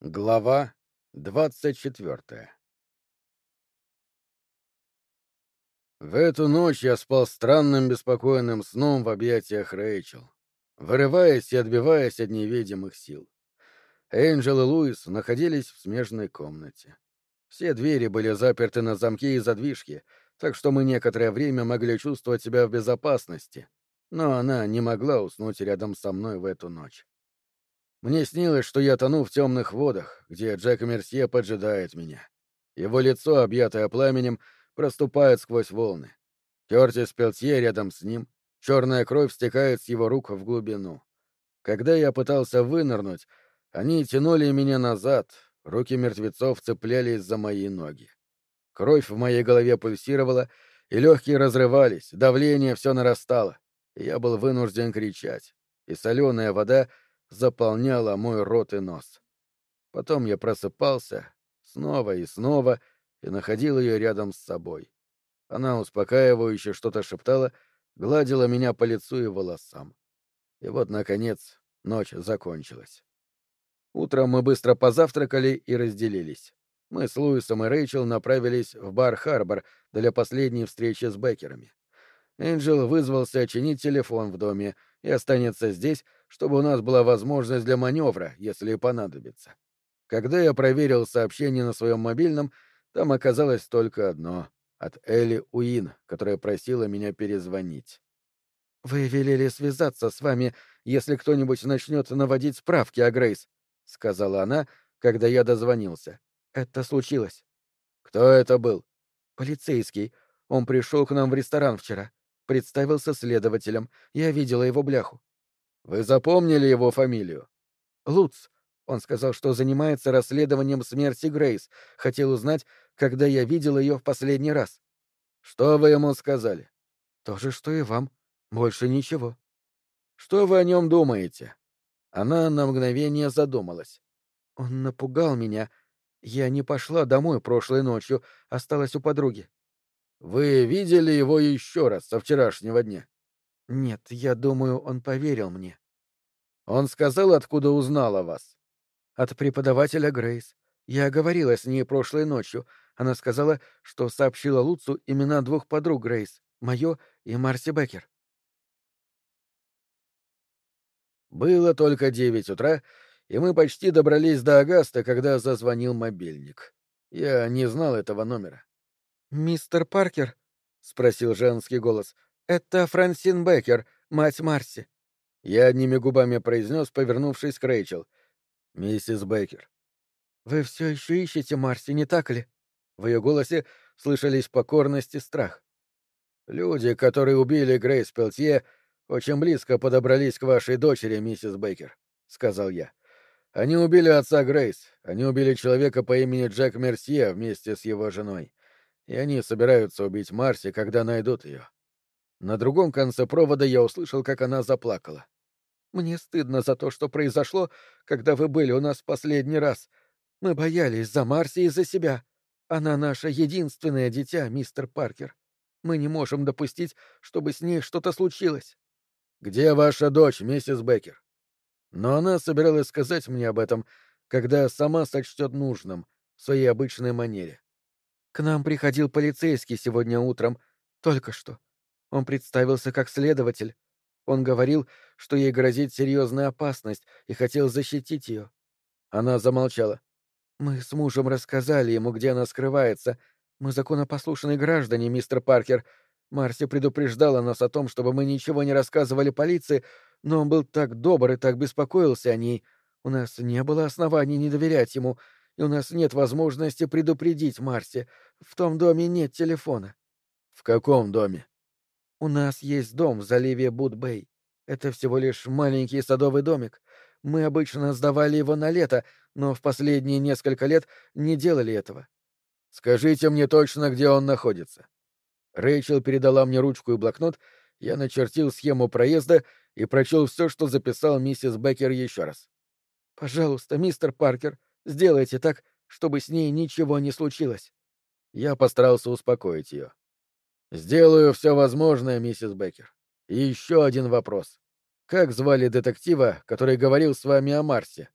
Глава двадцать четвертая В эту ночь я спал странным беспокойным сном в объятиях Рэйчел, вырываясь и отбиваясь от невидимых сил. Энджел и Луис находились в смежной комнате. Все двери были заперты на замки и задвижки, так что мы некоторое время могли чувствовать себя в безопасности, но она не могла уснуть рядом со мной в эту ночь. Мне снилось, что я тону в темных водах, где Джек Мерсье поджидает меня. Его лицо, объятое пламенем, проступает сквозь волны. Кертис Пелтье рядом с ним, черная кровь стекает с его рук в глубину. Когда я пытался вынырнуть, они тянули меня назад, руки мертвецов цеплялись за мои ноги. Кровь в моей голове пульсировала, и легкие разрывались, давление все нарастало. Я был вынужден кричать, и соленая вода — заполняла мой рот и нос. Потом я просыпался снова и снова и находил ее рядом с собой. Она успокаивающе что-то шептала, гладила меня по лицу и волосам. И вот, наконец, ночь закончилась. Утром мы быстро позавтракали и разделились. Мы с Луисом и Рэйчел направились в бар «Харбор» для последней встречи с Беккерами. Энджел вызвался чинить телефон в доме и останется здесь, чтобы у нас была возможность для маневра, если понадобится. Когда я проверил сообщение на своем мобильном, там оказалось только одно — от Элли Уин, которая просила меня перезвонить. «Вы велели связаться с вами, если кто-нибудь начнет наводить справки о Грейс», — сказала она, когда я дозвонился. «Это случилось». «Кто это был?» «Полицейский. Он пришел к нам в ресторан вчера. Представился следователем. Я видела его бляху. Вы запомнили его фамилию? Луц. Он сказал, что занимается расследованием смерти Грейс. Хотел узнать, когда я видел ее в последний раз. Что вы ему сказали? То же, что и вам. Больше ничего. Что вы о нем думаете? Она на мгновение задумалась. Он напугал меня. Я не пошла домой прошлой ночью, осталась у подруги. Вы видели его еще раз со вчерашнего дня? Нет, я думаю, он поверил мне. Он сказал, откуда узнал о вас? От преподавателя Грейс. Я говорила с ней прошлой ночью. Она сказала, что сообщила Луцу имена двух подруг Грейс, мое и Марси Беккер. Было только девять утра, и мы почти добрались до Агаста, когда зазвонил мобильник. Я не знал этого номера. «Мистер Паркер?» — спросил женский голос. «Это Франсин Беккер, мать Марси». Я одними губами произнес, повернувшись к Рэйчел. «Миссис Беккер». «Вы все еще ищете Марси, не так ли?» В ее голосе слышались покорность и страх. «Люди, которые убили Грейс Пелтье, очень близко подобрались к вашей дочери, миссис Бейкер», — сказал я. «Они убили отца Грейс. Они убили человека по имени Джек Мерсье вместе с его женой и они собираются убить Марси, когда найдут ее. На другом конце провода я услышал, как она заплакала. «Мне стыдно за то, что произошло, когда вы были у нас в последний раз. Мы боялись за Марси и за себя. Она наше единственное дитя, мистер Паркер. Мы не можем допустить, чтобы с ней что-то случилось». «Где ваша дочь, миссис Беккер?» Но она собиралась сказать мне об этом, когда сама сочтет нужным, в своей обычной манере. К нам приходил полицейский сегодня утром, только что. Он представился как следователь. Он говорил, что ей грозит серьезная опасность и хотел защитить ее. Она замолчала. Мы с мужем рассказали ему, где она скрывается. Мы законопослушные граждане, мистер Паркер. Марси предупреждала нас о том, чтобы мы ничего не рассказывали полиции, но он был так добр и так беспокоился о ней. У нас не было оснований не доверять ему, и у нас нет возможности предупредить Марси. В том доме нет телефона. В каком доме? У нас есть дом в заливе Будбей. Это всего лишь маленький садовый домик. Мы обычно сдавали его на лето, но в последние несколько лет не делали этого. Скажите мне точно, где он находится. Рэйчел передала мне ручку и блокнот, я начертил схему проезда и прочел все, что записал миссис Беккер еще раз. «Пожалуйста, мистер Паркер, Сделайте так, чтобы с ней ничего не случилось. Я постарался успокоить ее. Сделаю все возможное, миссис Беккер. И еще один вопрос. Как звали детектива, который говорил с вами о Марсе?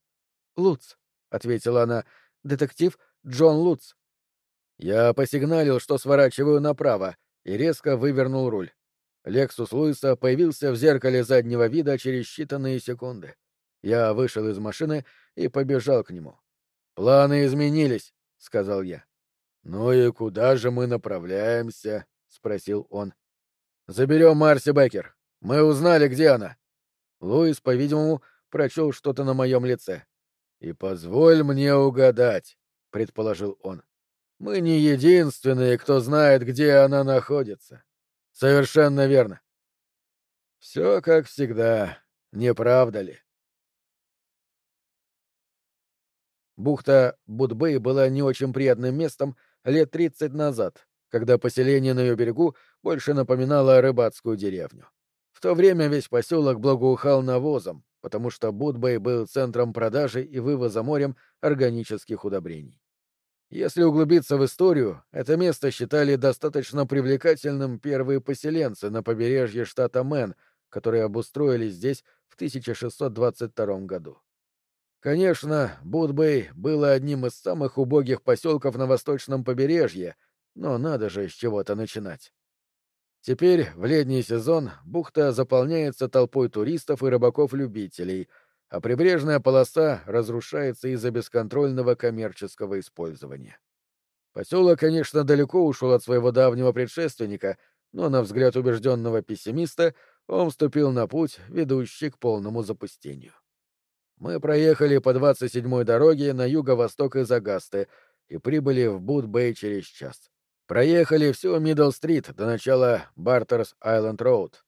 Луц, ответила она. «Детектив Джон Лутц». Я посигналил, что сворачиваю направо, и резко вывернул руль. Лексус Луиса появился в зеркале заднего вида через считанные секунды. Я вышел из машины и побежал к нему. «Планы изменились», — сказал я. «Ну и куда же мы направляемся?» — спросил он. «Заберем Марси Беккер. Мы узнали, где она». Луис, по-видимому, прочел что-то на моем лице. «И позволь мне угадать», — предположил он. «Мы не единственные, кто знает, где она находится». «Совершенно верно». «Все как всегда, не правда ли?» Бухта Будбэй была не очень приятным местом лет тридцать назад, когда поселение на ее берегу больше напоминало рыбацкую деревню. В то время весь поселок благоухал навозом, потому что Будбэй был центром продажи и вывоза морем органических удобрений. Если углубиться в историю, это место считали достаточно привлекательным первые поселенцы на побережье штата Мэн, которые обустроились здесь в 1622 году. Конечно, Будбэй было одним из самых убогих поселков на восточном побережье, но надо же с чего-то начинать. Теперь, в летний сезон, бухта заполняется толпой туристов и рыбаков-любителей, а прибрежная полоса разрушается из-за бесконтрольного коммерческого использования. Поселок, конечно, далеко ушел от своего давнего предшественника, но, на взгляд убежденного пессимиста, он вступил на путь, ведущий к полному запустению. Мы проехали по 27-й дороге на юго-восток из Агасты и прибыли в Бут-Бэй через час. Проехали всю Мидл-стрит до начала Бартерс-Айленд-Роуд.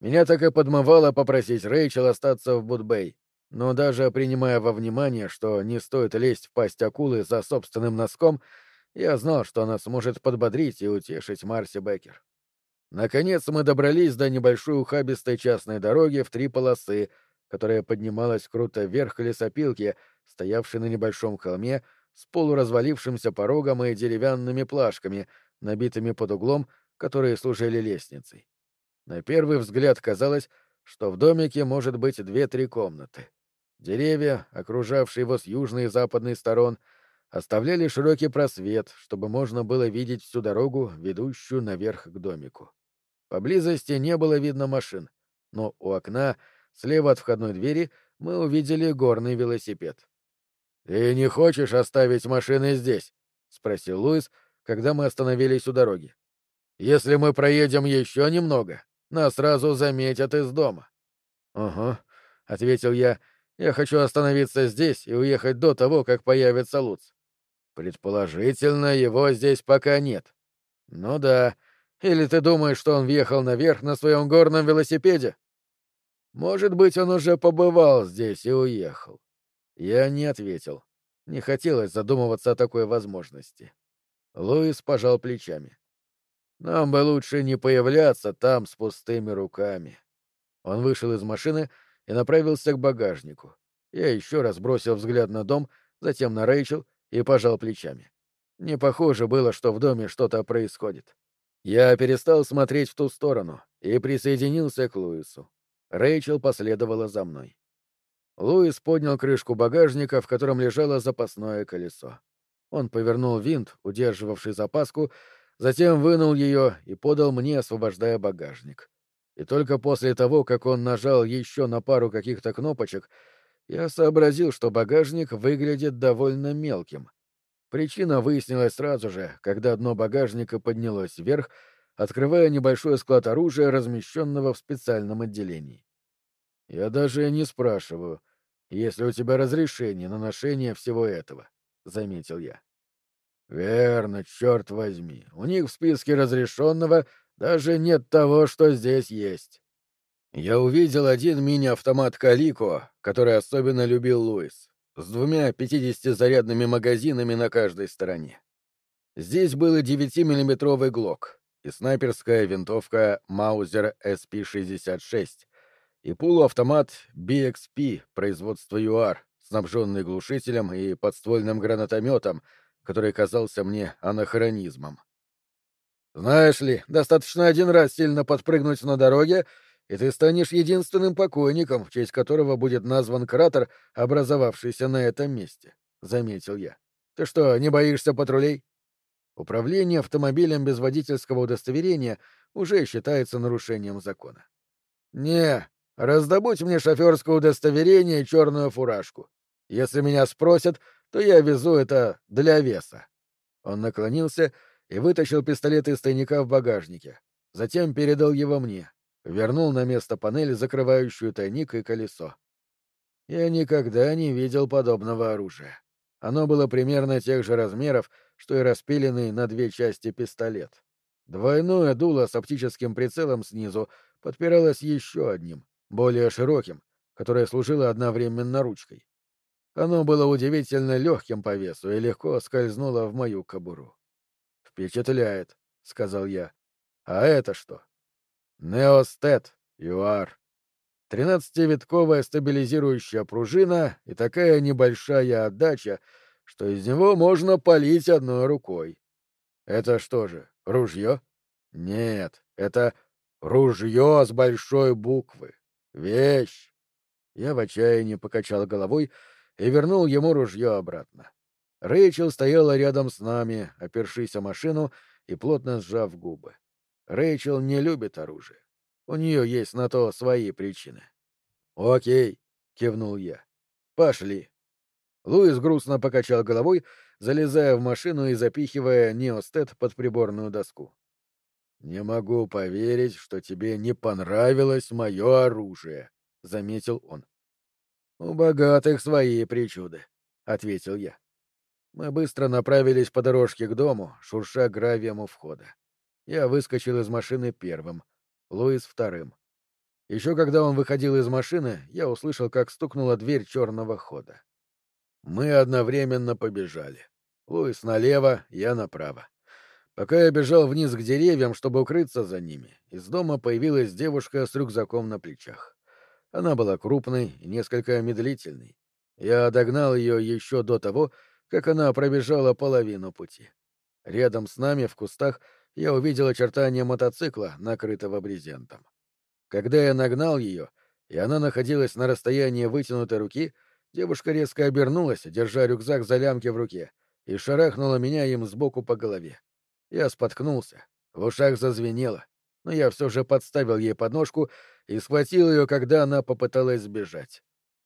Меня так и подмывало попросить Рэйчел остаться в Бут-Бэй, но даже принимая во внимание, что не стоит лезть в пасть акулы за собственным носком, я знал, что она сможет подбодрить и утешить Марси Беккер. Наконец мы добрались до небольшой ухабистой частной дороги в три полосы — которая поднималась круто вверх к лесопилке, стоявшей на небольшом холме с полуразвалившимся порогом и деревянными плашками, набитыми под углом, которые служили лестницей. На первый взгляд казалось, что в домике может быть две-три комнаты. Деревья, окружавшие его с южной и западной сторон, оставляли широкий просвет, чтобы можно было видеть всю дорогу, ведущую наверх к домику. Поблизости не было видно машин, но у окна — Слева от входной двери мы увидели горный велосипед. «Ты не хочешь оставить машины здесь?» — спросил Луис, когда мы остановились у дороги. «Если мы проедем еще немного, нас сразу заметят из дома». «Угу», — ответил я. «Я хочу остановиться здесь и уехать до того, как появится Луц». «Предположительно, его здесь пока нет». «Ну да. Или ты думаешь, что он въехал наверх на своем горном велосипеде?» Может быть, он уже побывал здесь и уехал. Я не ответил. Не хотелось задумываться о такой возможности. Луис пожал плечами. Нам бы лучше не появляться там с пустыми руками. Он вышел из машины и направился к багажнику. Я еще раз бросил взгляд на дом, затем на Рэйчел и пожал плечами. Не похоже было, что в доме что-то происходит. Я перестал смотреть в ту сторону и присоединился к Луису. Рэйчел последовала за мной. Луис поднял крышку багажника, в котором лежало запасное колесо. Он повернул винт, удерживавший запаску, затем вынул ее и подал мне, освобождая багажник. И только после того, как он нажал еще на пару каких-то кнопочек, я сообразил, что багажник выглядит довольно мелким. Причина выяснилась сразу же, когда дно багажника поднялось вверх, открывая небольшой склад оружия, размещенного в специальном отделении. «Я даже не спрашиваю, есть ли у тебя разрешение на ношение всего этого», — заметил я. «Верно, черт возьми. У них в списке разрешенного даже нет того, что здесь есть». Я увидел один мини-автомат «Калико», который особенно любил Луис, с двумя 50-зарядными магазинами на каждой стороне. Здесь был и 9-миллиметровый ГЛОК, и снайперская винтовка Маузер SP-66, и полуавтомат BXP производства ЮАР, снабженный глушителем и подствольным гранатометом, который казался мне анахронизмом. Знаешь ли, достаточно один раз сильно подпрыгнуть на дороге, и ты станешь единственным покойником, в честь которого будет назван кратер, образовавшийся на этом месте, — заметил я. «Ты что, не боишься патрулей?» Управление автомобилем без водительского удостоверения уже считается нарушением закона. «Не, раздобудь мне шоферское удостоверение и черную фуражку. Если меня спросят, то я везу это для веса». Он наклонился и вытащил пистолет из тайника в багажнике. Затем передал его мне. Вернул на место панель, закрывающую тайник и колесо. Я никогда не видел подобного оружия. Оно было примерно тех же размеров, что и распиленный на две части пистолет. Двойное дуло с оптическим прицелом снизу подпиралось еще одним, более широким, которое служило одновременно ручкой. Оно было удивительно легким по весу и легко скользнуло в мою кобуру. «Впечатляет», — сказал я. «А это что?» «Неостет, ЮАР», Тринадцативитковая стабилизирующая пружина и такая небольшая отдача, что из него можно палить одной рукой. Это что же, ружье? Нет, это ружье с большой буквы. Вещь. Я в отчаянии покачал головой и вернул ему ружье обратно. Рэйчел стояла рядом с нами, опершись о машину и плотно сжав губы. Рэйчел не любит оружие. У нее есть на то свои причины. «Окей», — кивнул я. «Пошли». Луис грустно покачал головой, залезая в машину и запихивая неостет под приборную доску. «Не могу поверить, что тебе не понравилось мое оружие», — заметил он. «У богатых свои причуды», — ответил я. Мы быстро направились по дорожке к дому, шурша гравием у входа. Я выскочил из машины первым — Луис вторым. Еще когда он выходил из машины, я услышал, как стукнула дверь черного хода. Мы одновременно побежали. Луис налево, я направо. Пока я бежал вниз к деревьям, чтобы укрыться за ними, из дома появилась девушка с рюкзаком на плечах. Она была крупной и несколько медлительной. Я догнал ее еще до того, как она пробежала половину пути. Рядом с нами в кустах я увидел очертания мотоцикла, накрытого брезентом. Когда я нагнал ее, и она находилась на расстоянии вытянутой руки, девушка резко обернулась, держа рюкзак за лямки в руке, и шарахнула меня им сбоку по голове. Я споткнулся, в ушах зазвенело, но я все же подставил ей подножку и схватил ее, когда она попыталась сбежать.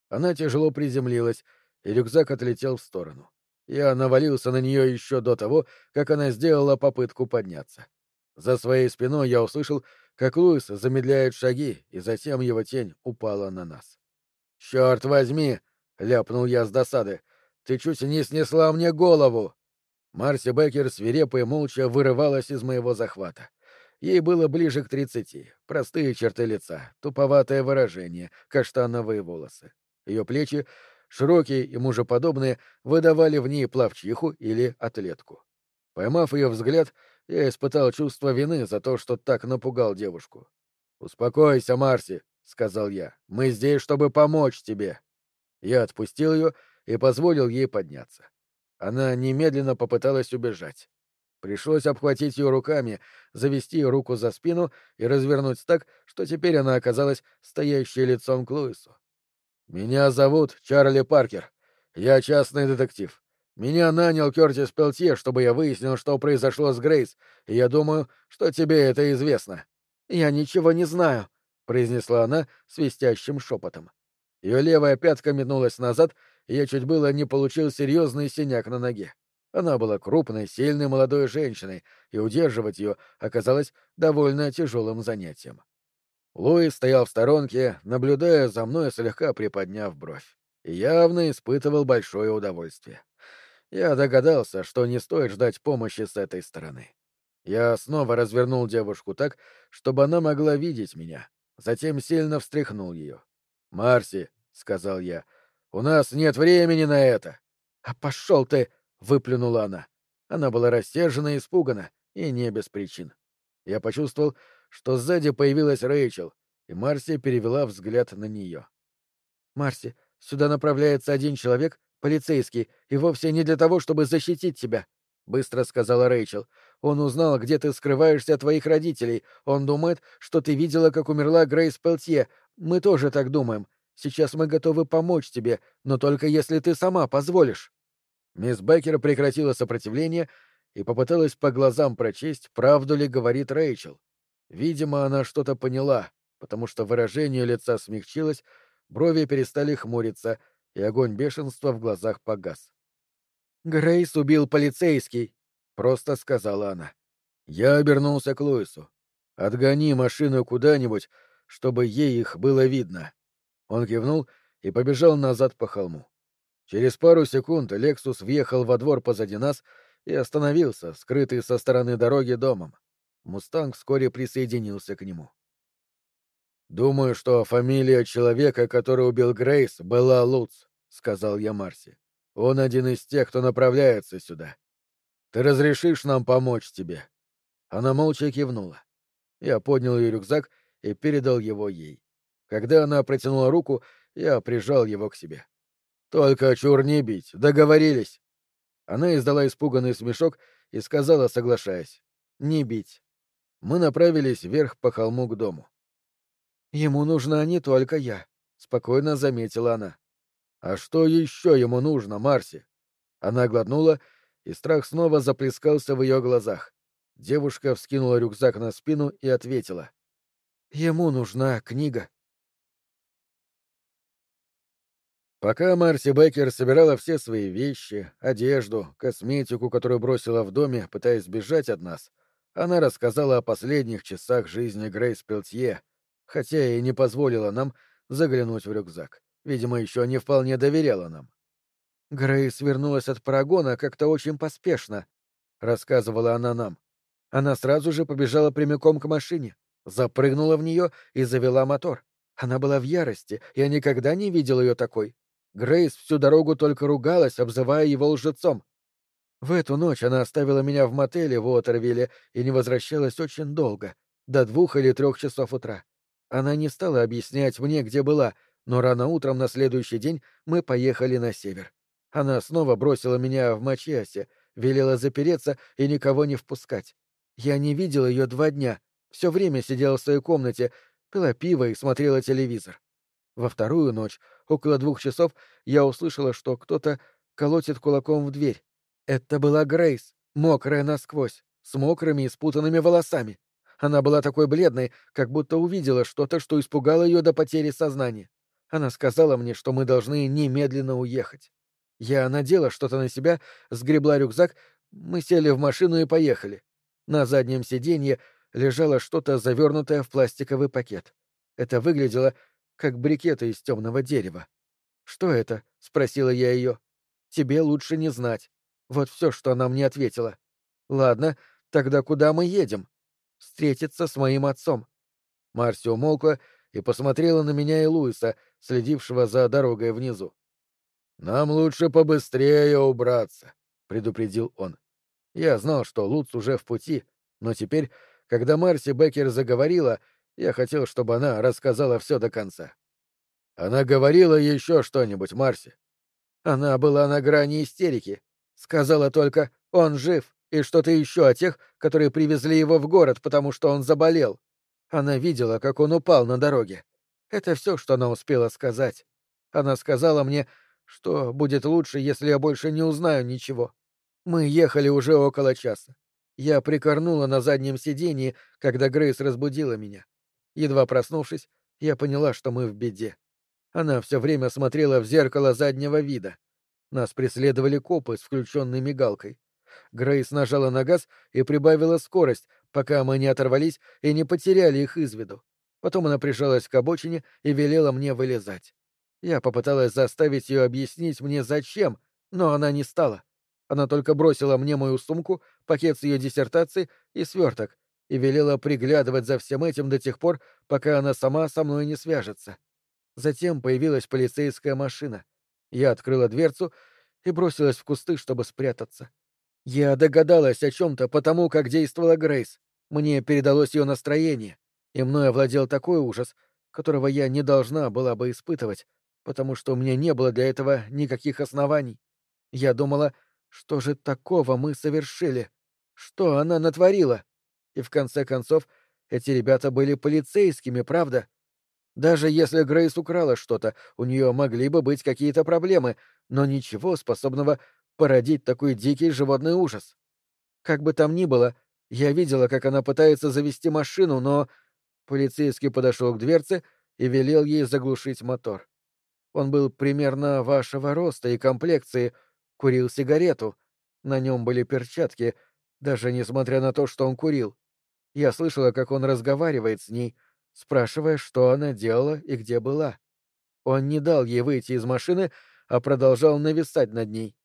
Она тяжело приземлилась, и рюкзак отлетел в сторону. Я навалился на нее еще до того, как она сделала попытку подняться. За своей спиной я услышал, как Луис замедляет шаги, и затем его тень упала на нас. «Черт возьми!» — ляпнул я с досады. «Ты чуть не снесла мне голову!» Марси Беккер свирепо и молча вырывалась из моего захвата. Ей было ближе к тридцати, простые черты лица, туповатое выражение, каштановые волосы. Ее плечи широкие и мужеподобные, выдавали в ней плавчиху или атлетку. Поймав ее взгляд, я испытал чувство вины за то, что так напугал девушку. «Успокойся, Марси», — сказал я, — «мы здесь, чтобы помочь тебе». Я отпустил ее и позволил ей подняться. Она немедленно попыталась убежать. Пришлось обхватить ее руками, завести руку за спину и развернуть так, что теперь она оказалась стоящей лицом к Луису. «Меня зовут Чарли Паркер. Я частный детектив. Меня нанял Кертис Пелтье, чтобы я выяснил, что произошло с Грейс, и я думаю, что тебе это известно». «Я ничего не знаю», — произнесла она свистящим шепотом. Ее левая пятка метнулась назад, я чуть было не получил серьезный синяк на ноге. Она была крупной, сильной молодой женщиной, и удерживать ее оказалось довольно тяжелым занятием. Луис стоял в сторонке, наблюдая за мной, слегка приподняв бровь, и явно испытывал большое удовольствие. Я догадался, что не стоит ждать помощи с этой стороны. Я снова развернул девушку так, чтобы она могла видеть меня, затем сильно встряхнул ее. «Марси», — сказал я, — «у нас нет времени на это». «А пошел ты!» — выплюнула она. Она была рассержена и испугана, и не без причин. Я почувствовал, что сзади появилась Рэйчел, и Марси перевела взгляд на нее. «Марси, сюда направляется один человек, полицейский, и вовсе не для того, чтобы защитить тебя», — быстро сказала Рэйчел. «Он узнал, где ты скрываешься от твоих родителей. Он думает, что ты видела, как умерла Грейс Пелтье. Мы тоже так думаем. Сейчас мы готовы помочь тебе, но только если ты сама позволишь». Мисс Беккер прекратила сопротивление и попыталась по глазам прочесть, правду ли говорит Рэйчел. Видимо, она что-то поняла, потому что выражение лица смягчилось, брови перестали хмуриться, и огонь бешенства в глазах погас. «Грейс убил полицейский», — просто сказала она. Я обернулся к Луису. «Отгони машину куда-нибудь, чтобы ей их было видно». Он кивнул и побежал назад по холму. Через пару секунд Лексус въехал во двор позади нас и остановился, скрытый со стороны дороги домом. Мустанг вскоре присоединился к нему. «Думаю, что фамилия человека, который убил Грейс, была Луц», — сказал я Марси. «Он один из тех, кто направляется сюда. Ты разрешишь нам помочь тебе?» Она молча кивнула. Я поднял ее рюкзак и передал его ей. Когда она протянула руку, я прижал его к себе. «Только чур не бить, договорились!» Она издала испуганный смешок и сказала, соглашаясь, «Не бить». Мы направились вверх по холму к дому. «Ему нужна не только я», — спокойно заметила она. «А что еще ему нужно, Марси?» Она глотнула, и страх снова заплескался в ее глазах. Девушка вскинула рюкзак на спину и ответила. «Ему нужна книга». Пока Марси Беккер собирала все свои вещи, одежду, косметику, которую бросила в доме, пытаясь сбежать от нас, она рассказала о последних часах жизни Грейс Пелтье, хотя и не позволила нам заглянуть в рюкзак. Видимо, еще не вполне доверяла нам. Грейс вернулась от парагона как-то очень поспешно, — рассказывала она нам. Она сразу же побежала прямиком к машине, запрыгнула в нее и завела мотор. Она была в ярости, я никогда не видел ее такой. Грейс всю дорогу только ругалась, обзывая его лжецом. В эту ночь она оставила меня в мотеле в Уотервилле и не возвращалась очень долго, до двух или трех часов утра. Она не стала объяснять мне, где была, но рано утром на следующий день мы поехали на север. Она снова бросила меня в Мачиасе, велела запереться и никого не впускать. Я не видел ее два дня, все время сидела в своей комнате, пила пиво и смотрела телевизор. Во вторую ночь, около двух часов, я услышала, что кто-то колотит кулаком в дверь. Это была Грейс, мокрая насквозь, с мокрыми и спутанными волосами. Она была такой бледной, как будто увидела что-то, что испугало ее до потери сознания. Она сказала мне, что мы должны немедленно уехать. Я надела что-то на себя, сгребла рюкзак, мы сели в машину и поехали. На заднем сиденье лежало что-то завернутое в пластиковый пакет. Это выглядело как брикеты из темного дерева. «Что это?» — спросила я ее. «Тебе лучше не знать». Вот все, что она мне ответила. «Ладно, тогда куда мы едем?» «Встретиться с моим отцом». Марси умолкла и посмотрела на меня и Луиса, следившего за дорогой внизу. «Нам лучше побыстрее убраться», — предупредил он. Я знал, что Луц уже в пути, но теперь, когда Марси Беккер заговорила, я хотел, чтобы она рассказала все до конца. Она говорила еще что-нибудь, Марси. Она была на грани истерики. Сказала только «он жив» и что-то еще о тех, которые привезли его в город, потому что он заболел. Она видела, как он упал на дороге. Это все, что она успела сказать. Она сказала мне, что будет лучше, если я больше не узнаю ничего. Мы ехали уже около часа. Я прикорнула на заднем сиденье, когда Грейс разбудила меня. Едва проснувшись, я поняла, что мы в беде. Она все время смотрела в зеркало заднего вида. Нас преследовали копы с включенной мигалкой. Грейс нажала на газ и прибавила скорость, пока мы не оторвались и не потеряли их из виду. Потом она прижалась к обочине и велела мне вылезать. Я попыталась заставить ее объяснить мне, зачем, но она не стала. Она только бросила мне мою сумку, пакет с ее диссертацией и сверток, и велела приглядывать за всем этим до тех пор, пока она сама со мной не свяжется. Затем появилась полицейская машина. Я открыла дверцу и бросилась в кусты, чтобы спрятаться. Я догадалась о чем-то потому, как действовала Грейс. Мне передалось ее настроение, и мной овладел такой ужас, которого я не должна была бы испытывать, потому что у меня не было для этого никаких оснований. Я думала, что же такого мы совершили? Что она натворила? И в конце концов, эти ребята были полицейскими, правда? Даже если Грейс украла что-то, у нее могли бы быть какие-то проблемы, но ничего способного породить такой дикий животный ужас? Как бы там ни было, я видела, как она пытается завести машину, но... Полицейский подошел к дверце и велел ей заглушить мотор. Он был примерно вашего роста и комплекции, курил сигарету. На нем были перчатки, даже несмотря на то, что он курил. Я слышала, как он разговаривает с ней, спрашивая, что она делала и где была. Он не дал ей выйти из машины, а продолжал нависать над ней.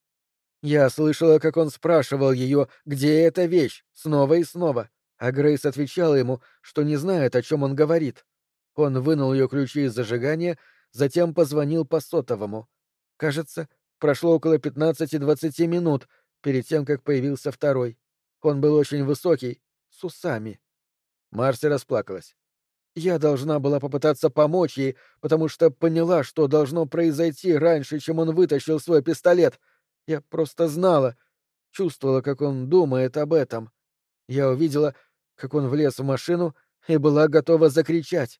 Я слышала, как он спрашивал ее, где эта вещь, снова и снова, а Грейс отвечала ему, что не знает, о чем он говорит. Он вынул ее ключи из зажигания, затем позвонил по сотовому. Кажется, прошло около 15-20 минут перед тем, как появился второй. Он был очень высокий, с усами. Марси расплакалась. Я должна была попытаться помочь ей, потому что поняла, что должно произойти раньше, чем он вытащил свой пистолет. Я просто знала, чувствовала, как он думает об этом. Я увидела, как он влез в машину и была готова закричать.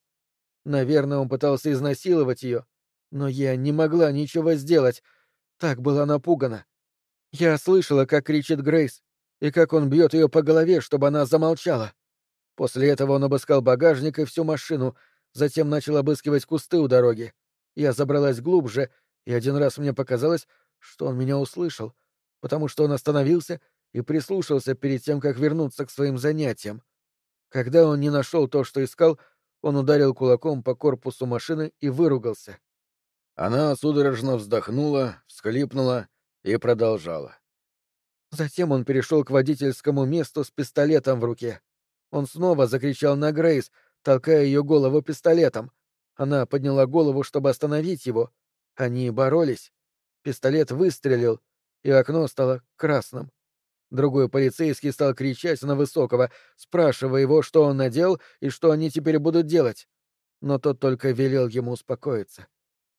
Наверное, он пытался изнасиловать ее, но я не могла ничего сделать. Так была напугана. Я слышала, как кричит Грейс, и как он бьет ее по голове, чтобы она замолчала. После этого он обыскал багажник и всю машину, затем начал обыскивать кусты у дороги. Я забралась глубже, и один раз мне показалось, что он меня услышал, потому что он остановился и прислушался перед тем, как вернуться к своим занятиям. Когда он не нашел то, что искал, он ударил кулаком по корпусу машины и выругался. Она судорожно вздохнула, всхлипнула и продолжала. Затем он перешел к водительскому месту с пистолетом в руке. Он снова закричал на Грейс, толкая ее голову пистолетом. Она подняла голову, чтобы остановить его. Они боролись. Пистолет выстрелил, и окно стало красным. Другой полицейский стал кричать на Высокого, спрашивая его, что он надел и что они теперь будут делать. Но тот только велел ему успокоиться.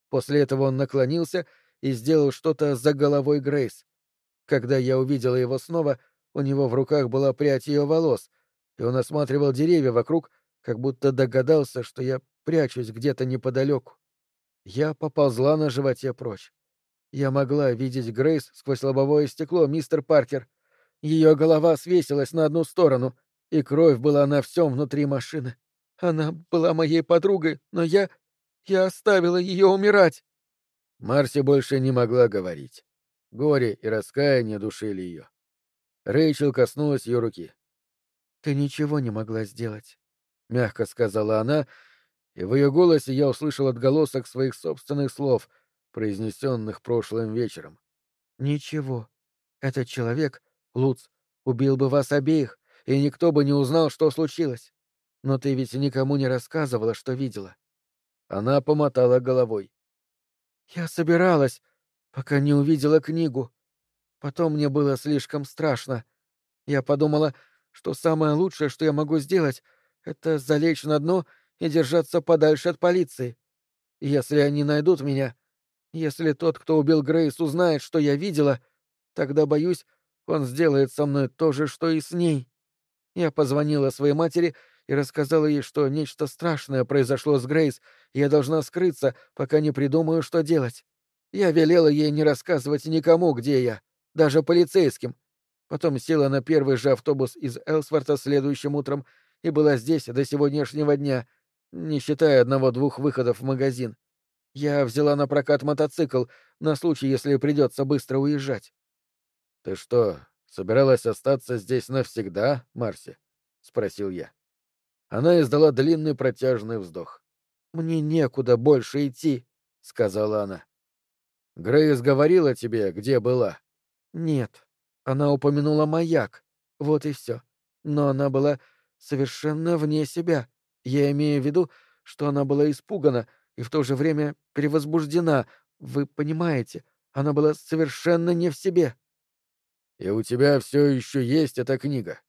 После этого он наклонился и сделал что-то за головой Грейс. Когда я увидела его снова, у него в руках была прядь ее волос, и он осматривал деревья вокруг, как будто догадался, что я прячусь где-то неподалеку. Я поползла на животе прочь. Я могла видеть Грейс сквозь лобовое стекло, мистер Паркер. Ее голова свесилась на одну сторону, и кровь была на всем внутри машины. Она была моей подругой, но я... я оставила ее умирать. Марси больше не могла говорить. Горе и раскаяние душили ее. Рэйчел коснулась ее руки. «Ты ничего не могла сделать», — мягко сказала она, и в ее голосе я услышал отголосок своих собственных слов, произнесенных прошлым вечером. «Ничего. Этот человек, Луц, убил бы вас обеих, и никто бы не узнал, что случилось. Но ты ведь никому не рассказывала, что видела». Она помотала головой. «Я собиралась, пока не увидела книгу. Потом мне было слишком страшно. Я подумала, что самое лучшее, что я могу сделать, это залечь на дно и держаться подальше от полиции. Если они найдут меня, если тот, кто убил Грейс, узнает, что я видела, тогда, боюсь, он сделает со мной то же, что и с ней. Я позвонила своей матери и рассказала ей, что нечто страшное произошло с Грейс, и я должна скрыться, пока не придумаю, что делать. Я велела ей не рассказывать никому, где я, даже полицейским, Потом села на первый же автобус из Элсворта следующим утром и была здесь до сегодняшнего дня, не считая одного-двух выходов в магазин. Я взяла на прокат мотоцикл на случай, если придется быстро уезжать. — Ты что, собиралась остаться здесь навсегда, Марси? — спросил я. Она издала длинный протяжный вздох. — Мне некуда больше идти, — сказала она. — Грейс говорила тебе, где была? — Нет. Она упомянула маяк. Вот и все. Но она была совершенно вне себя. Я имею в виду, что она была испугана и в то же время перевозбуждена. Вы понимаете, она была совершенно не в себе. И у тебя все еще есть эта книга.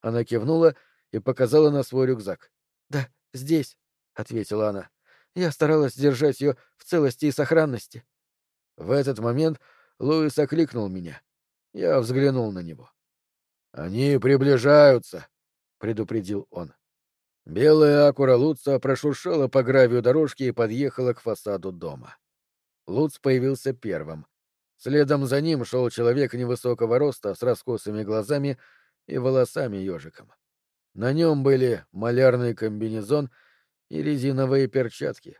Она кивнула и показала на свой рюкзак. Да, здесь, ответила она. Я старалась держать ее в целости и сохранности. В этот момент Луис окликнул меня. Я взглянул на него. «Они приближаются», — предупредил он. Белая акура Луца прошуршала по гравию дорожки и подъехала к фасаду дома. Луц появился первым. Следом за ним шел человек невысокого роста с раскосыми глазами и волосами ежиком. На нем были малярный комбинезон и резиновые перчатки.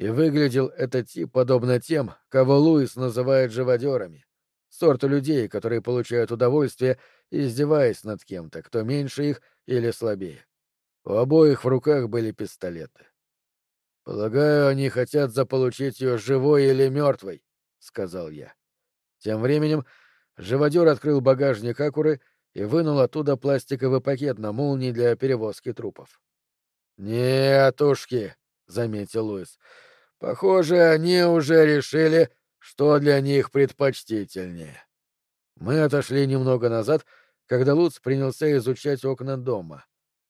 И выглядел этот тип подобно тем, кого Луис называет живодерами. Сорт людей, которые получают удовольствие, издеваясь над кем-то, кто меньше их или слабее. У обоих в руках были пистолеты. «Полагаю, они хотят заполучить ее живой или мертвой», — сказал я. Тем временем живодер открыл багажник Акуры и вынул оттуда пластиковый пакет на молнии для перевозки трупов. «Нет, ушки», — заметил Луис. «Похоже, они уже решили, что для них предпочтительнее». Мы отошли немного назад, когда Луц принялся изучать окна дома.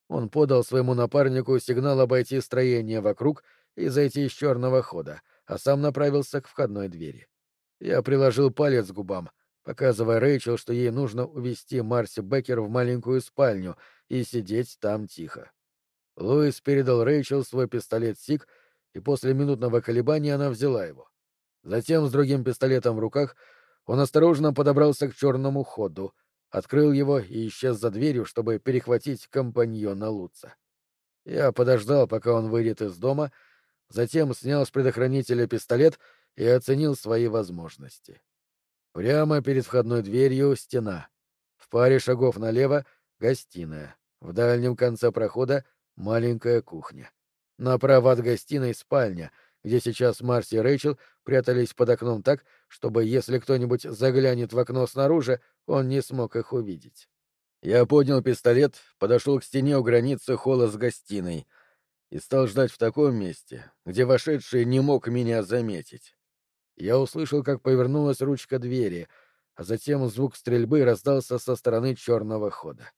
Он подал своему напарнику сигнал обойти строение вокруг и зайти из черного хода, а сам направился к входной двери. Я приложил палец к губам, показывая Рэйчел, что ей нужно увести Марси Беккер в маленькую спальню и сидеть там тихо. Луис передал Рэйчел свой пистолет Сик, и после минутного колебания она взяла его. Затем с другим пистолетом в руках он осторожно подобрался к черному ходу, открыл его и исчез за дверью, чтобы перехватить компаньона Луца. Я подождал, пока он выйдет из дома, затем снял с предохранителя пистолет и оценил свои возможности. Прямо перед входной дверью стена. В паре шагов налево — гостиная. В дальнем конце прохода — маленькая кухня. Направо от гостиной — спальня, где сейчас Марси и Рэйчел прятались под окном так, чтобы, если кто-нибудь заглянет в окно снаружи, он не смог их увидеть. Я поднял пистолет, подошел к стене у границы холла с гостиной и стал ждать в таком месте, где вошедший не мог меня заметить. Я услышал, как повернулась ручка двери, а затем звук стрельбы раздался со стороны черного хода.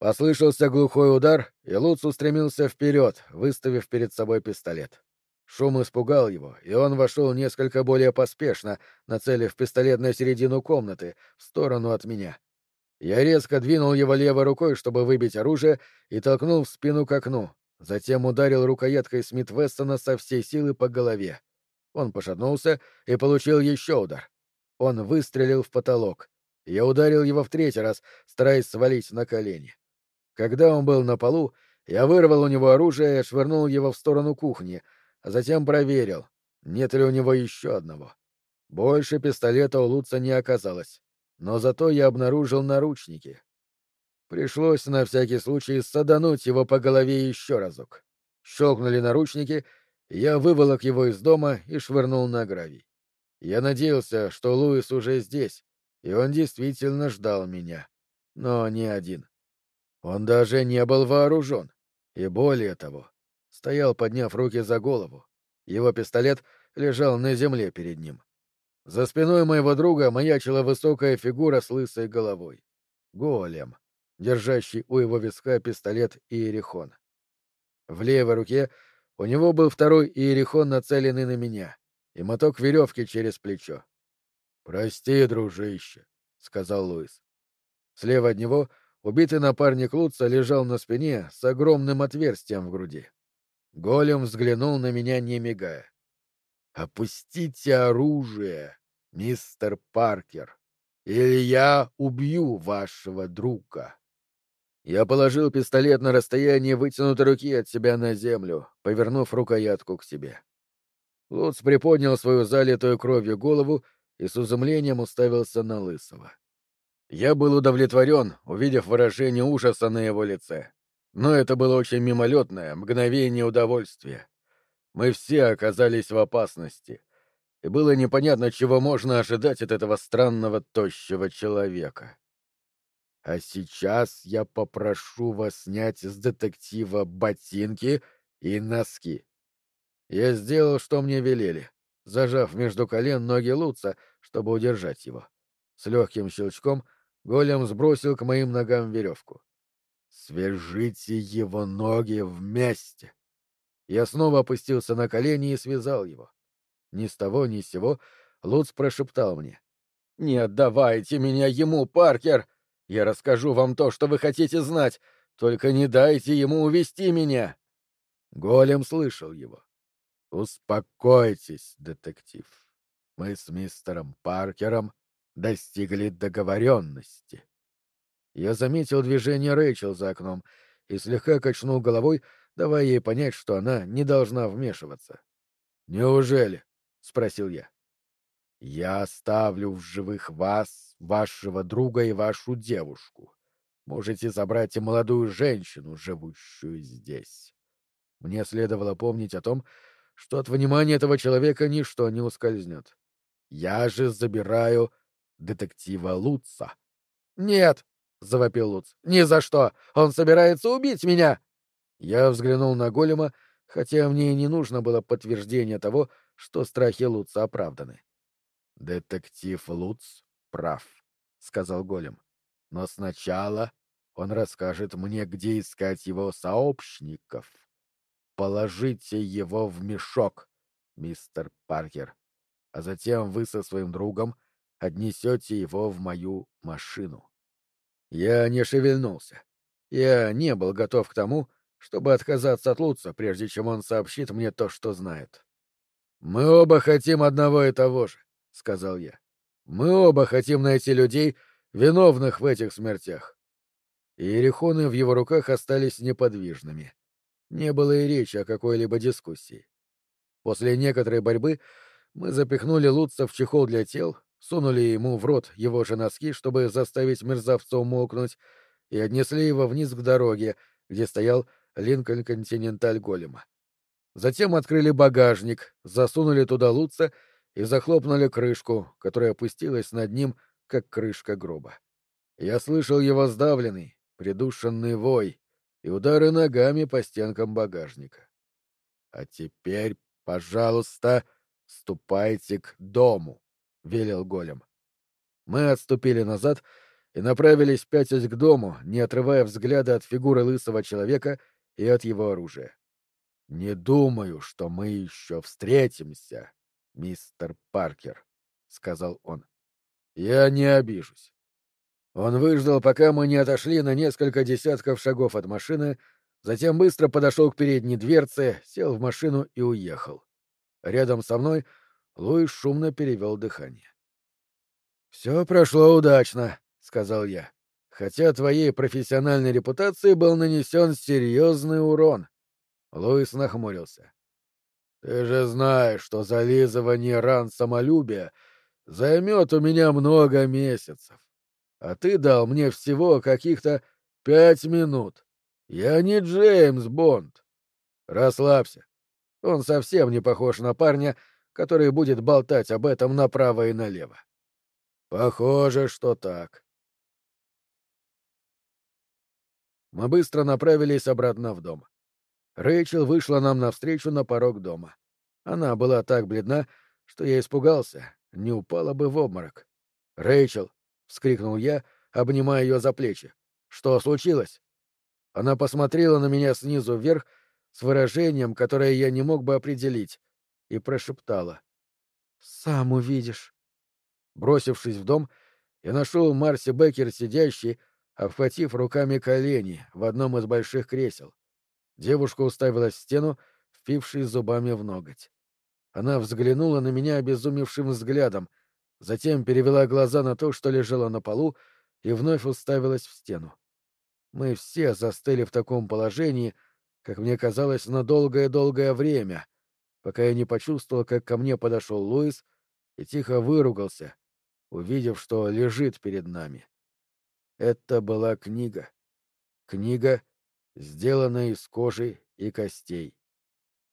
Послышался глухой удар, и Луц устремился вперед, выставив перед собой пистолет. Шум испугал его, и он вошел несколько более поспешно, нацелив пистолет на середину комнаты, в сторону от меня. Я резко двинул его левой рукой, чтобы выбить оружие, и толкнул в спину к окну. Затем ударил рукояткой Смит Вессона со всей силы по голове. Он пошатнулся и получил еще удар. Он выстрелил в потолок. Я ударил его в третий раз, стараясь свалить на колени. Когда он был на полу, я вырвал у него оружие и швырнул его в сторону кухни, а затем проверил, нет ли у него еще одного. Больше пистолета у Луца не оказалось, но зато я обнаружил наручники. Пришлось на всякий случай садануть его по голове еще разок. Щелкнули наручники — я выволок его из дома и швырнул на гравий. Я надеялся, что Луис уже здесь, и он действительно ждал меня. Но не один. Он даже не был вооружен. И более того, стоял, подняв руки за голову. Его пистолет лежал на земле перед ним. За спиной моего друга маячила высокая фигура с лысой головой. Голем, держащий у его виска пистолет Иерихон. В левой руке у него был второй иерихон, нацеленный на меня, и моток веревки через плечо. «Прости, дружище», — сказал Луис. Слева от него убитый напарник Луца лежал на спине с огромным отверстием в груди. Голем взглянул на меня, не мигая. «Опустите оружие, мистер Паркер, или я убью вашего друга». Я положил пистолет на расстояние вытянутой руки от себя на землю, повернув рукоятку к себе. Луц приподнял свою залитую кровью голову и с изумлением уставился на Лысого. Я был удовлетворен, увидев выражение ужаса на его лице. Но это было очень мимолетное, мгновение удовольствия. Мы все оказались в опасности, и было непонятно, чего можно ожидать от этого странного тощего человека. А сейчас я попрошу вас снять с детектива ботинки и носки. Я сделал, что мне велели, зажав между колен ноги Луца, чтобы удержать его. С легким щелчком голем сбросил к моим ногам веревку. «Свяжите его ноги вместе!» Я снова опустился на колени и связал его. Ни с того ни с сего Луц прошептал мне. «Не отдавайте меня ему, Паркер! Я расскажу вам то, что вы хотите знать, только не дайте ему увести меня. Голем слышал его. Успокойтесь, детектив. Мы с мистером Паркером достигли договоренности. Я заметил движение Рэйчел за окном и слегка качнул головой, давая ей понять, что она не должна вмешиваться. «Неужели?» — спросил я. «Я оставлю в живых вас, вашего друга и вашу девушку. Можете забрать и молодую женщину, живущую здесь». Мне следовало помнить о том, что от внимания этого человека ничто не ускользнет. Я же забираю детектива Луца. «Нет!» — завопил Луц. «Ни за что! Он собирается убить меня!» Я взглянул на голема, хотя мне и не нужно было подтверждение того, что страхи Луца оправданы. «Детектив Луц прав», — сказал голем. «Но сначала он расскажет мне, где искать его сообщников. Положите его в мешок, мистер Паркер, а затем вы со своим другом отнесете его в мою машину». Я не шевельнулся. Я не был готов к тому, чтобы отказаться от Луца, прежде чем он сообщит мне то, что знает. «Мы оба хотим одного и того же», — сказал я. «Мы оба хотим найти людей, виновных в этих смертях». Иерихоны в его руках остались неподвижными. Не было и речи о какой-либо дискуссии. После некоторой борьбы мы запихнули Луца в чехол для тел, сунули ему в рот его же носки, чтобы заставить мерзавца умолкнуть, и отнесли его вниз к дороге, где стоял Линкольн Континенталь Голема. Затем открыли багажник, засунули туда Луца и захлопнули крышку, которая опустилась над ним, как крышка гроба. Я слышал его сдавленный, придушенный вой и удары ногами по стенкам багажника. — А теперь, пожалуйста, ступайте к дому, — велел голем. Мы отступили назад и направились пятясь к дому, не отрывая взгляда от фигуры лысого человека и от его оружия. «Не думаю, что мы еще встретимся, мистер Паркер», — сказал он. «Я не обижусь». Он выждал, пока мы не отошли на несколько десятков шагов от машины, затем быстро подошел к передней дверце, сел в машину и уехал. Рядом со мной — Луис шумно перевел дыхание. «Все прошло удачно», — сказал я. «Хотя твоей профессиональной репутации был нанесен серьезный урон». Луис нахмурился. «Ты же знаешь, что зализывание ран самолюбия займет у меня много месяцев. А ты дал мне всего каких-то пять минут. Я не Джеймс Бонд. Расслабься. Он совсем не похож на парня, который будет болтать об этом направо и налево. Похоже, что так. Мы быстро направились обратно в дом. Рэйчел вышла нам навстречу на порог дома. Она была так бледна, что я испугался, не упала бы в обморок. «Рэйчел!» — вскрикнул я, обнимая ее за плечи. «Что случилось?» Она посмотрела на меня снизу вверх с выражением, которое я не мог бы определить, и прошептала. «Сам увидишь». Бросившись в дом, я нашел Марси Беккер сидящей, обхватив руками колени в одном из больших кресел. Девушка уставилась в стену, впившись зубами в ноготь. Она взглянула на меня обезумевшим взглядом, затем перевела глаза на то, что лежало на полу, и вновь уставилась в стену. Мы все застыли в таком положении, как мне казалось, на долгое-долгое время, пока я не почувствовал, как ко мне подошел Луис и тихо выругался, увидев, что лежит перед нами. Это была книга. Книга, сделанная из кожи и костей.